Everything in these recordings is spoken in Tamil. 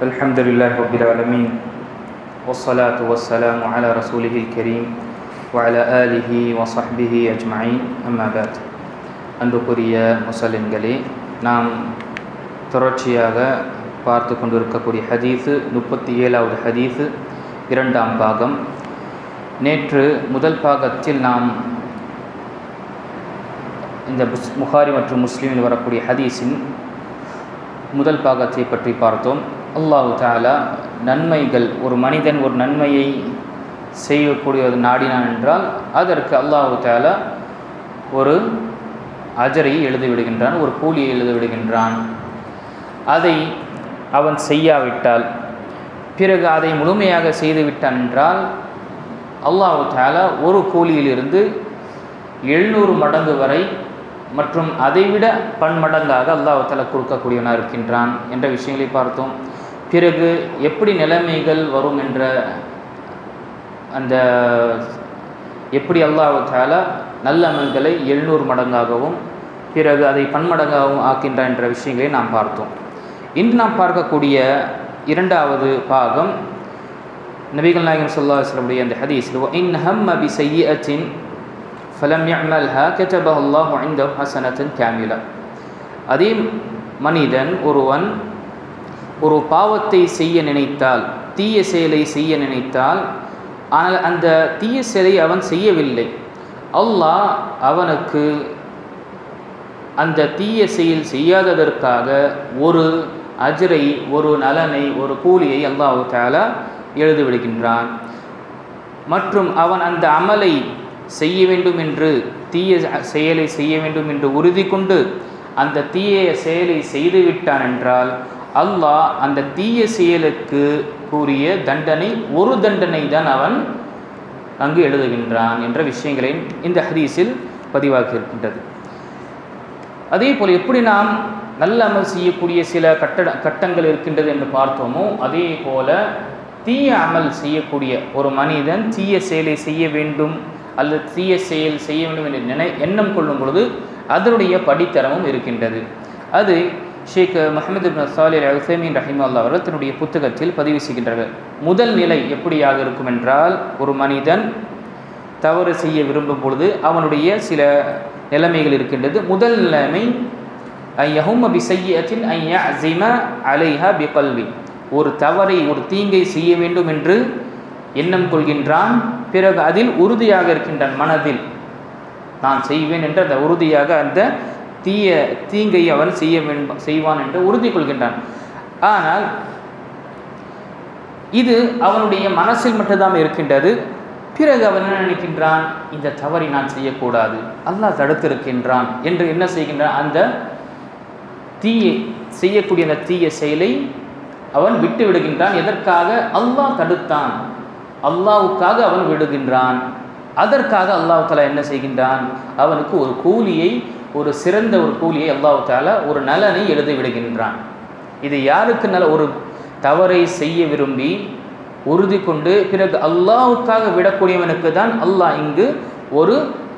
الحمد لله رب العالمين والصلاة والسلام على رسوله الكريم وعلى آله وصحبه أجمعين أما بعد அன்புக்குரிய முசலிம்களே நாம் தொடர்ச்சியாக பார்த்து கொண்டிருக்கக்கூடிய ஹதீஸு முப்பத்தி ஏழாவது ஹதீஸு இரண்டாம் பாகம் நேற்று முதல் பாகத்தில் நாம் இந்த புஸ் புகாரி மற்றும் முஸ்லீமில் வரக்கூடிய ஹதீஸின் முதல் பாகத்தை பற்றி பார்த்தோம் அல்லாஹு தாலா நன்மைகள் ஒரு மனிதன் ஒரு நன்மையை செய்யக்கூடிய நாடினான் என்றால் அதற்கு அல்லாஹு தாலா ஒரு அஜரை எழுதி விடுகின்றான் ஒரு கூலியை எழுதி விடுகின்றான் அதை அவன் செய்யாவிட்டால் பிறகு அதை முழுமையாக செய்துவிட்டான் என்றால் அல்லாஹு தாலா ஒரு கூலியிலிருந்து எழுநூறு மடங்கு வரை மற்றும் அதைவிட பன்மடங்காக அல்லாஹு தாலா கொடுக்கக்கூடியவனாக இருக்கின்றான் என்ற விஷயங்களை பார்த்தோம். பிறகு எப்படி நிலைமைகள் வரும் என்ற அந்த எப்படி அல்லாஹு நல்ல அமல்களை எழுநூறு மடங்காகவும் பிறகு அதை பன்மடங்காகவும் ஆக்கின்ற என்ற விஷயங்களை நாம் பார்த்தோம். இன்று நாம் பார்க்கக்கூடிய இரண்டாவது பாகம் நபிகள் நாயகம் சொல்லா சொல்லக்கூடிய அந்த ஹதீஸ் இன் ஹம் அபி செய்யத்தின் ஃபலம் யமல்ஹா கெட்டபஹ் அல்லாஹ் ஐந்த ஹசனத்தின் கேமிலா. அதே மனிதன் ஒருவன் ஒரு பாவத்தை செய்ய நினைத்தால் தீய செயலை செய்ய நினைத்தால் ஆனால் அந்த தீய செயலை அவன் செய்யவில்லை. அல்லாஹ் அவனுக்கு அந்த தீய செயல் செய்யாததற்காக ஒரு அஜரை ஒரு நலனை ஒரு கூலியை அல்லாஹு தாலா எழுதி விடுகின்றான். மற்றும் அவன் அந்த அமலை செய்ய வேண்டும் என்று தீய செயலை செய்ய வேண்டும் என்று உறுதி கொண்டு அந்த தீய செயலை செய்துவிட்டான் என்றால் அல்லாஹ் அந்த தீய செயலுக்கு கூறிய தண்டனை ஒரு தண்டனை தான் அவன் அங்கு எழுதுகின்றான் என்ற விஷயங்களை இந்த ஹதீஸில் பதிவாகி இருக்கின்றது. அதே போல் எப்படி நாம் நல்ல அமல் செய்யக்கூடிய சில கட்டட கட்டங்கள் இருக்கின்றது என்று பார்த்தோமோ அதே போல தீய அமல் செய்யக்கூடிய ஒரு மனிதன் தீய செயலை செய்ய வேண்டும் அல்லது தீய செயல் செய்ய வேண்டும் என்று நினை எண்ணம் கொள்ளும் பொழுது அதனுடைய படித்தரமும் இருக்கின்றது. அது ஷேக் முகமது இப்னு சாலி உசைமீன் ரஹிமல்லா அவர்கள் தன்னுடைய புத்தகத்தில் பதிவு செய்கின்றார்கள். முதல் நிலை எப்படியாக இருக்கும் என்றால் ஒரு மனிதன் தவறு செய்ய விரும்பும் பொழுது அவனுடைய சில நிலைமைகள் இருக்கின்றது. முதல் நிலைமை ஐயஹும் அபி செய்யத்தின் ஐயா அசிம அலைஹா பி கல்வி ஒரு தவறை ஒரு தீங்கை செய்ய வேண்டும் என்று எண்ணம் கொள்கின்றான். பிறகு அதில் உறுதியாக இருக்கின்றான் மனதில். நான் செய்வேன் என்று அந்த உறுதியாக அந்த தீய தீங்கை அவன் செய்ய வேண்டும் செய்வான் என்று உறுதி கொள்கின்றான் ஆனால் இது அவனுடைய மனசில் மட்டும்தான் இருக்கின்றது. பிறகு அவன் என்ன நினைக்கின்றான்? இந்த தவறை நான் செய்யக்கூடாது. அல்லாஹ் தடுத்திருக்கின்றான் என்று என்ன செய்கின்றான்? அந்த தீய செய்யக்கூடிய அந்த தீய செயலை அவன் விட்டு விடுகின்றான். எதற்காக? அல்லாஹ் தடுத்தான். அல்லாவுக்காக அவன் விடுகின்றான். அதற்காக அல்லாஹ் தலா என்ன செய்கின்றான்? அவனுக்கு ஒரு கூலியை ஒரு சிறந்த ஒரு கூலியை அல்லாஹு தாலா ஒரு நலனை எழுதி விடுகின்றான். இது யாருக்கு நல? ஒரு தவறை செய்ய விரும்பி உறுதி கொண்டு பிறகு அல்லாவுக்காக விடக்கூடியவனுக்கு தான் அல்லாஹ் இங்கு ஒரு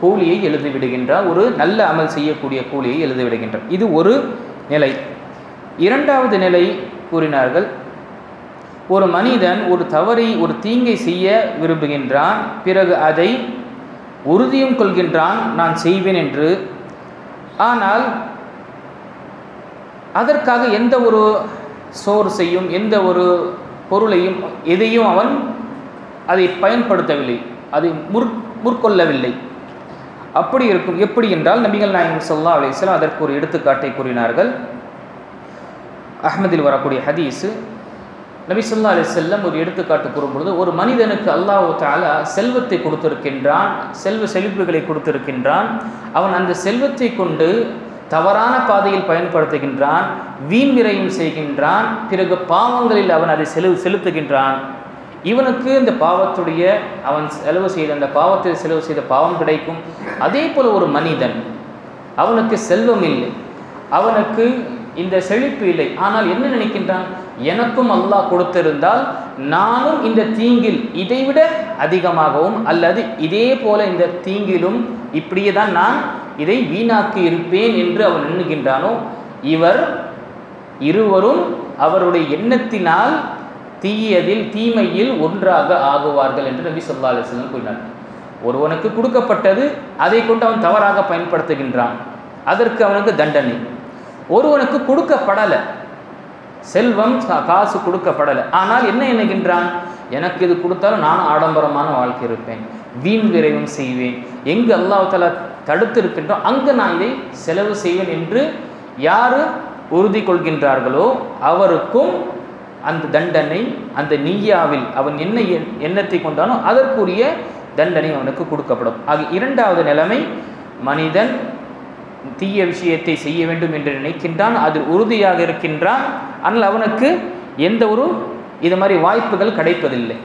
கூலியை எழுதி விடுகின்றான். ஒரு நல்ல அமல் செய்யக்கூடிய கூலியை எழுதி விடுகின்றான். இது ஒரு நிலை. இரண்டாவது நிலை கூறினார்கள் ஒரு மனிதன் ஒரு தவறை ஒரு தீங்கை செய்ய விரும்புகின்றான் பிறகு அதை உறுதியும் கொள்கின்றான் நான் செய்வேன் என்று ஆனால் அதற்காக எந்த ஒரு சோர்ஸையும் எந்த ஒரு பொருளையும் எதையும் அவன் அதை பயன்படுத்தவில்லை. அதை முற் முற்கொள்ளவில்லை. அப்படி இருக்கும் எப்படி என்றால் நபிகள் நாயகம் சொல்லா அலிஸ்லாம் அதற்கு ஒரு எடுத்துக்காட்டை கூறினார்கள். அஹ்மதில் வரக்கூடிய ஹதீஸு நபி சொல்லா அலி செல்லம் ஒரு எடுத்துக்காட்டு கூறும்பொழுது ஒரு மனிதனுக்கு அல்லாஹு தாலா செல்வத்தை கொடுத்திருக்கின்றான் செல்வ செழிப்புகளை கொடுத்திருக்கின்றான் அவன் அந்த செல்வத்தை கொண்டு தவறான பாதையில் பயன்படுத்துகின்றான் வீண் விரையும் செய்கின்றான் பிறகு பாவங்களில் அவன் அதை செலவு செலுத்துகின்றான். இவனுக்கு இந்த பாவத்துடைய அவன் செலவு செய்த அந்த பாவத்தை செலவு செய்த பாவம் கிடைக்கும். அதே போல் ஒரு மனிதன் அவனுக்கு செல்வம் இல்லை அவனுக்கு இந்த செழிப்பு இல்லை. ஆனால் என்ன நினைக்கின்றான்? எனக்கும் அல்லாஹ் கொடுத்திருந்தால் நானும் இந்த தீங்கில் இதைவிட அதிகமாகவும் அல்லது இதே போல இந்த தீங்கிலும் இப்படியே தான் நான் இதை வீணாக்கி இருப்பேன் என்று அவன் எண்ணுகின்றானோ? இவர் இருவரும் அவருடைய எண்ணத்தினால் தீயதில் தீமையில் ஒன்றாக ஆகுவார்கள் என்று நபி சொல்லா அலிஸ்லம் கூறினார். ஒருவனுக்கு கொடுக்கப்பட்டது அதை கொண்டு அவன் தவறாக பயன்படுத்துகின்றான். அதற்கு அவனுக்கு தண்டனை. ஒருவனுக்கு கொடுக்கப்படலை. செல்வம் காசு கொடுக்கப்படலை. ஆனால் என்ன எண்ணுகின்றான்? எனக்கு இது கொடுத்தாலும் நானும் ஆடம்பரமான வாழ்க்கை இருப்பேன். வீண் விரைவும் செய்வேன். எங்கு அல்லாஹால தடுத்து இருக்கின்றோம் அங்கு நான் இதை செலவு செய்வேன் என்று யார் உறுதி கொள்கின்றார்களோ அவருக்கும் அந்த தண்டனை அந்த நீயாவில் அவன் என்ன எண்ணத்தை கொண்டானோ அதற்குரிய தண்டனை அவனுக்கு கொடுக்கப்படும். ஆக இரண்டாவது நிலைமை மனிதன் தீய விஷயத்தை செய்ய வேண்டும் என்று நினைக்கின்றான் அதில் உறுதியாக இருக்கின்றான். ஆனால் அவனுக்கு எந்த ஒரு இது மாதிரி வாய்ப்புகள் கிடைப்பதில்லை.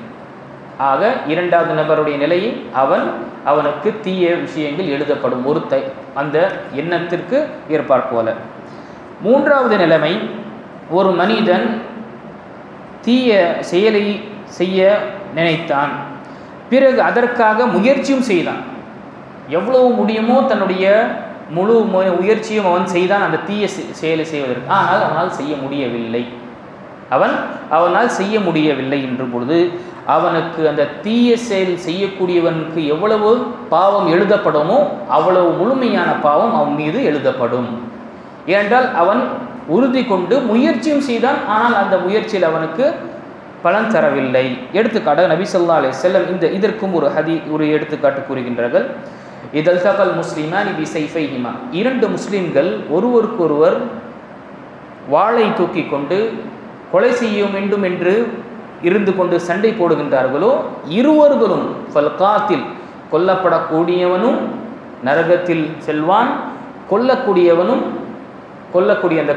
ஆக இரண்டாவது நபருடைய நிலையை அவன் அவனுக்கு தீய விஷயங்கள் எழுதப்படும் ஒரு தை அந்த எண்ணத்திற்கு ஏற்பார் போல. மூன்றாவது நிலைமை ஒரு மனிதன் தீய செயலை செய்ய நினைத்தான். பிறகு அதற்காக முயற்சியும் செய்தான். எவ்வளவு முடியுமோ தன்னுடைய முழு முயற்சியும் அவன் செய்தான் அந்த தீய செயலை செய்வதற்கு. ஆனால் அவனால் செய்ய முடியவில்லை. அவன் அவனால் செய்ய முடியவில்லை என்ற பொழுது அவனுக்கு அந்த தீய செயல் செய்யக்கூடியவனுக்கு எவ்வளவு பாவம் எழுதப்படுமோ அவ்வளவு முழுமையான பாவம் அவன் மீது எழுதப்படும். ஏனென்றால் அவன் உறுதி கொண்டு முயற்சியும் செய்தான் ஆனால் அந்த முயற்சியில் அவனுக்கு பலன் தரவில்லை. எடுத்துக்காட்டாக நபி சொல்லா அலை செல்லம் இந்த இதற்கும் ஒரு ஹதி ஒரு எடுத்துக்காட்டு கூறுகின்றார்கள். இதழ் தகல் முஸ்லிமான் பி சைஃபைஹிமா இரண்டு முஸ்லிம்கள் ஒருவருக்கொருவர் வாளை தூக்கி கொண்டு கொலை செய்ய வேண்டும் என்று இருந்து கொண்டு சண்டை போடுகின்றார்களோ இருவர்களும் ஃபல்காத்தில் கொல்லப்படக்கூடியவனும் நரகத்தில் செல்வான் கொல்லக்கூடியவனும் கொல்லக்கூடிய அந்த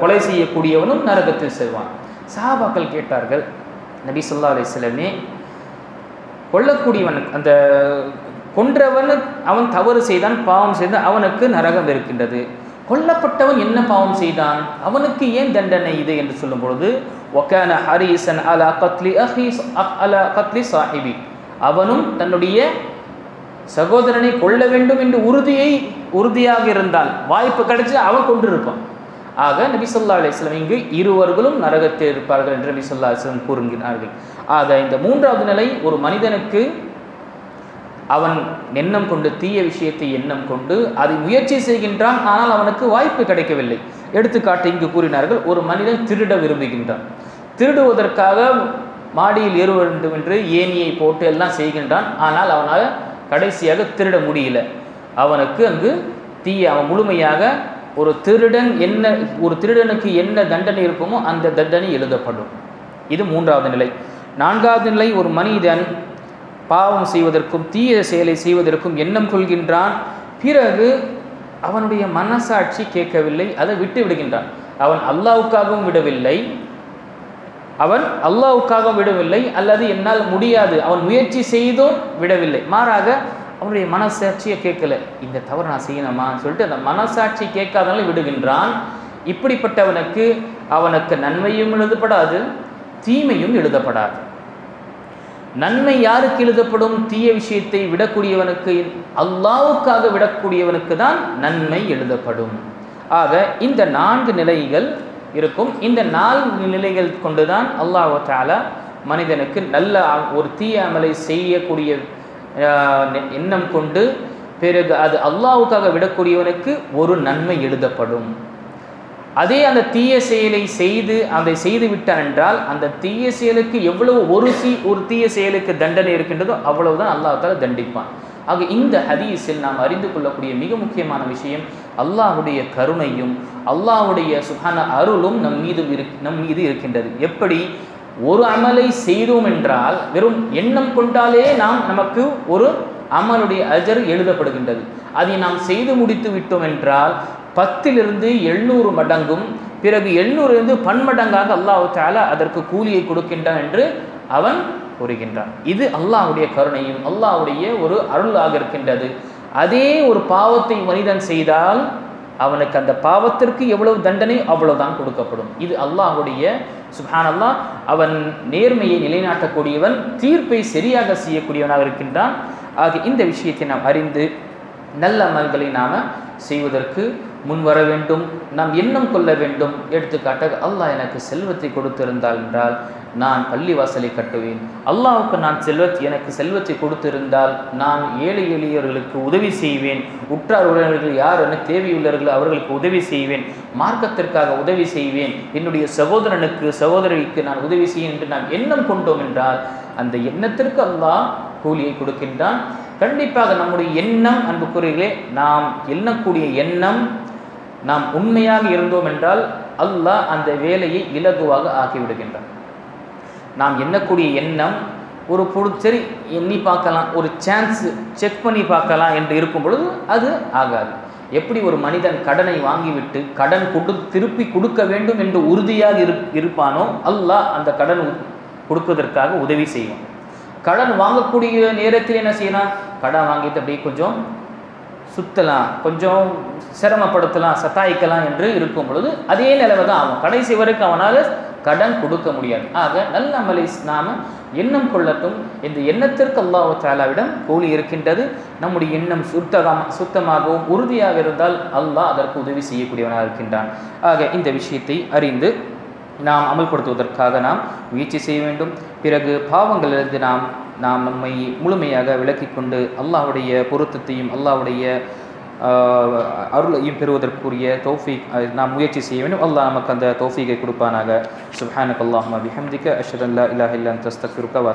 கொலை செய்யக்கூடியவனும் நரகத்தில் செல்வான். சஹாபாக்கள் கேட்டார்கள் நபி சொல்லா அலிஸ்லமே கொல்லக்கூடியவன் அந்த கொன்றவன் அவன் தவறு செய்தான் பாவம் செய்தான் அவனுக்கு நரகம் இருக்கின்றது. கொல்லப்பட்டவன் என்ன பாவம் செய்தான்? அவனுக்கு ஏன் தண்டனை இது என்று சொல்லும் பொழுது ஒக்கான ஹரீசன் அலா கத்லி அஹீஸ் அலா கத்லி சாஹிபி. அவனும் தன்னுடைய சகோதரனை கொள்ள வேண்டும் என்று உறுதியை உறுதியாக இருந்தால் வாய்ப்பு கிடைச்சி அவன் கொண்டிருப்பான் ஆக நபி சொல்லா அலிஸ்லாம் இங்கு இருவர்களும் நரகத்தில் இருப்பார்கள் என்று நபி சொல்லா அலிஸ்லாம் கூறுகிறார்கள். ஆக இந்த மூன்றாவது நிலை ஒரு மனிதனுக்கு அவன் எண்ணம் கொண்டு தீய விஷயத்தை எண்ணம் கொண்டு அதை முயற்சி செய்கின்றான். ஆனால் அவனுக்கு வாய்ப்பு கிடைக்கவில்லை. எடுத்துக்காட்டு இங்கு கூறினார்கள் ஒரு மனிதன் திருட விரும்புகின்றான். திருடுவதற்காக மாடியில் ஏற வேண்டும் என்று ஏணியை போட்டு எல்லாம் செய்கின்றான். ஆனால் அவனால் கடைசியாக திருட முடியல. அவனுக்கு அங்கு தீய அவன் முழுமையாக ஒரு திருடன் என்ன ஒரு திருடனுக்கு என்ன தண்டனை இருக்குமோ அந்த தண்டனை எழுதப்படும். இது மூன்றாவது நிலை. நான்காவது நிலை ஒரு மனிதன் பாவம் செய்வதற்கும் தீய செயலை செய்வதற்கும் எண்ணம் கொள்கின்றான். பிறகு அவனுடைய மனசாட்சி கேட்கவில்லை அதை விட்டு விடுகின்றான். அவன் அல்லாவுக்காகவும் விடவில்லை. அவன் அல்லாவுக்காகவும் விடவில்லை அல்லது என்னால் முடியாது. அவன் முயற்சி செய்தும் விடவில்லை. மாறாக அவனுடைய மனசாட்சியை கேட்கல. இந்த தவறு நான் செய்யணுமான்னு சொல்லிட்டு அந்த மனசாட்சி கேட்காதனால விடுகின்றான். இப்படிப்பட்டவனுக்கு அவனுக்கு நன்மையும் எழுதப்படாது தீமையும் எழுதப்படாது. நன்மை யாருக்கு எழுதப்படும்? தீய விஷயத்தை விடக்கூடியவனுக்கு அல்லாவுக்காக விடக்கூடியவனுக்கு தான் நன்மை எழுதப்படும். ஆக இந்த நான்கு நிலைகள் இருக்கும். இந்த நான்கு நிலைகள் கொண்டுதான் அல்லாஹ் தாலா மனிதனுக்கு நல்ல ஒரு தீய அமலை செய்யக்கூடிய எண்ணம் கொண்டு பிறகு அது அல்லாவுக்காக விடக்கூடியவனுக்கு ஒரு நன்மை எழுதப்படும். அதே அந்த தீய செயலை செய்து அதை செய்து விட்டான் என்றால் அந்த தீய செயலுக்கு எவ்வளவு ஒரு சி ஒரு தீய செயலுக்கு தண்டனை இருக்கின்றதோ அவ்வளவுதான் அல்லாஹால தண்டிப்பான். ஆக இந்த ஹதீஸில் நாம் அறிந்து கொள்ளக்கூடிய மிக முக்கியமான விஷயம் அல்லாஹுடைய கருணையும் அல்லாஹுடைய சுகான அருளும் நம் மீதும் இரு நம் மீது இருக்கின்றது. எப்படி? ஒரு அமலை செய்தோம் என்றால் வெறும் எண்ணம் கொண்டாலே நாம் நமக்கு ஒரு அமலுடைய அஜர் எழுதப்படுகின்றது. அதை நாம் செய்து முடித்து விட்டோம் என்றால் பத்திலிருந்து எழுநூறு மடங்கும் பிறகு எழுநூறிலிருந்து பன்மடங்காக அல்லாஹு தாலா அதற்கு கூலியை கொடுக்கின்றான் என்று அவன் கூறுகின்றான். இது அல்லாஹுடைய கருணையும் அல்லாஹுடைய ஒரு அருளாக இருக்கின்றது. அதே ஒரு பாவத்தை மனிதன் செய்தால் அவனுக்கு அந்த பாவத்திற்கு எவ்வளவு தண்டனை அவ்வளவுதான் கொடுக்கப்படும். இது அல்லாஹுடைய சுஹான் அல்லாஹ் அவன் நேர்மையை நிலைநாட்டக்கூடியவன் தீர்ப்பை சரியாக செய்யக்கூடியவனாக இருக்கின்றான். ஆக இந்த விஷயத்தை நாம் அறிந்து நல்ல அமல்களை நாம் செய்வதற்கு முன் வர வேண்டும் நாம் எண்ணம் கொள்ள வேண்டும். எடுத்துக்காட்டாக அல்லாஹ் எனக்கு செல்வத்தை கொடுத்திருந்தால் என்றால் நான் பள்ளிவாசலை கட்டுவேன். அல்லாவுக்கு நான் செல்வத் எனக்கு செல்வத்தை கொடுத்திருந்தால் நான் ஏழை எளியவர்களுக்கு உதவி செய்வேன். உற்றார் உறவினர்கள் யார் என தேவையுள்ளவர்கள் அவர்களுக்கு உதவி செய்வேன். மார்க்கத்திற்காக உதவி செய்வேன். என்னுடைய சகோதரனுக்கு சகோதரிக்கு நான் உதவி செய்வேன் என்று நாம் எண்ணம் கொண்டோம் என்றால் அந்த எண்ணத்திற்கு அல்லாஹ் கூலியை கொடுக்கின்றான். கண்டிப்பாக நம்முடைய எண்ணம் அன்புக்குரியர்களே நாம் எண்ணக்கூடிய எண்ணம் நாம் உண்மையாக இருந்தோம் என்றால் அல்லாஹ் அந்த வேலையை இலகுவாக ஆக்கிவிடுகின்றான். நாம் எண்ணக்கூடிய எண்ணம் ஒரு பொரு சரி எண்ணி பார்க்கலாம் ஒரு சான்ஸ் செக் பண்ணி பார்க்கலாம் என்று இருக்கும் பொழுது அது ஆகாது. எப்படி ஒரு மனிதன் கடனை வாங்கிவிட்டு கடன் கொடு திருப்பி கொடுக்க வேண்டும் என்று உறுதியாக இரு இருப்பானோ அல்லாஹ் அந்த கடன் கொடுப்பதற்காக உதவி செய்வான் கடன் வாங்கக்கூடிய நேரத்தில் என்ன செய்யலாம்? கடன் வாங்கிட்டு அப்படியே கொஞ்சம் சுத்தலாம் கொஞ்சம் சிரமப்படுத்தலாம் சத்தாய்க்கலாம் என்று இருக்கும் பொழுது அதே நிலைமை தான் ஆகும். கடைசி வரைக்கும் அவனால் கடன் கொடுக்க முடியாது. ஆக நல்ல அமலை நாம் எண்ணம் கொள்ளட்டும் இந்த எண்ணத்திற்கு அல்லாஹ் தாலாவிடம் கூலி இருக்கின்றது நம்முடைய எண்ணம் சுத்தகம் சுத்தமாகவும் உறுதியாக இருந்தால் அல்லாஹ் அதற்கு உதவி செய்யக்கூடியவனாக இருக்கின்றான். ஆக இந்த விஷயத்தை அறிந்து நாம் அமல்படுத்துவதற்காக நாம் முயற்சி செய்ய வேண்டும். பிறகு பாவங்களிலிருந்து நாம் நாம் நம்மை முழுமையாக விலக்கி கொண்டு அல்லாஹ்வுடைய பொருத்தத்தையும் அல்லாஹ்வுடைய அருளையும் பெறுவதற்குரிய தௌஃபீக் நாம் முயற்சி செய்ய வேண்டும். அல்லாஹ் நமக்கு அந்த தௌஃபீகை கொடுப்பானாக. சுஹானக் அல்லாஹ் பிஹம்திக அஷதல்லா இல்லாஹ் லா இலாஹ இல்லா அன்த. அஸ்தக்ஃபிருக்க